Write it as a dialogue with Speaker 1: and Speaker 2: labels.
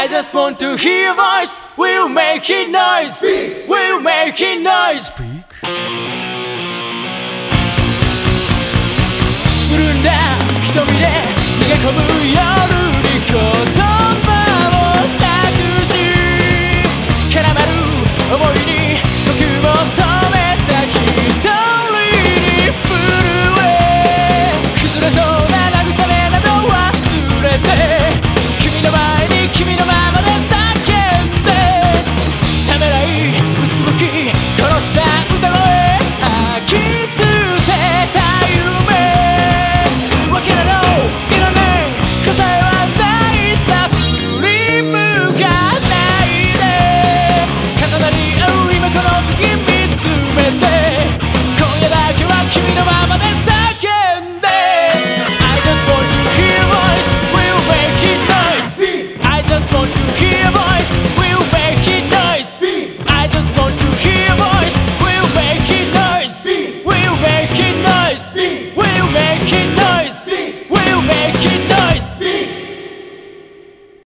Speaker 1: I just want to hear your voice. We'll make it noise. We'll make it noise. Speak. 潤んだ瞳で逃げ込む夜に答え